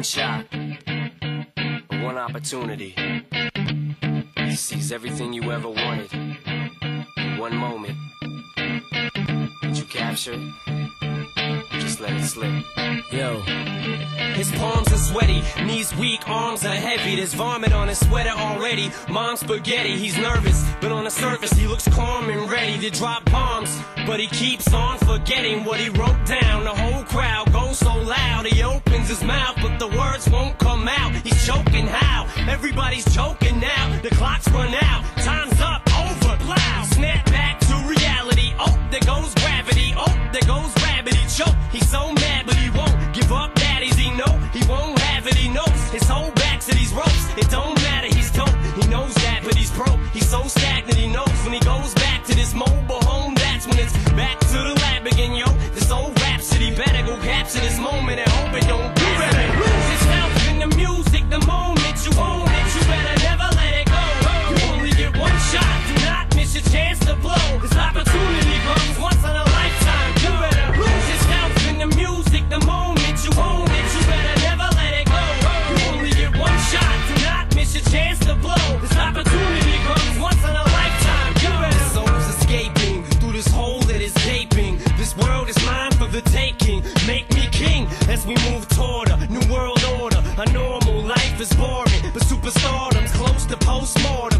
one shot, one opportunity. He sees everything you ever wanted in one moment. Did you capture it? Just let it slip. Yo. His palms are sweaty, knees weak, arms are heavy. There's vomit on his sweater already. Mom's spaghetti, he's nervous, but on the surface looks calm and ready to drop bombs. But he keeps on forgetting what he wrote down. The whole crowd goes so loud, he opens his mouth, but the words won't come out. He's choking how? Everybody's choking now. The clock's run out, time's up, over, plow. Snap back to reality. Oh, there goes gravity. Oh, there goes rabbit. He choke. He's so mad, but he won't give up. Daddies, he know he won't have it. He knows his whole back to these ropes. It don't superstardom's close to postmortem.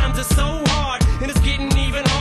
times are so hard, and it's getting even harder.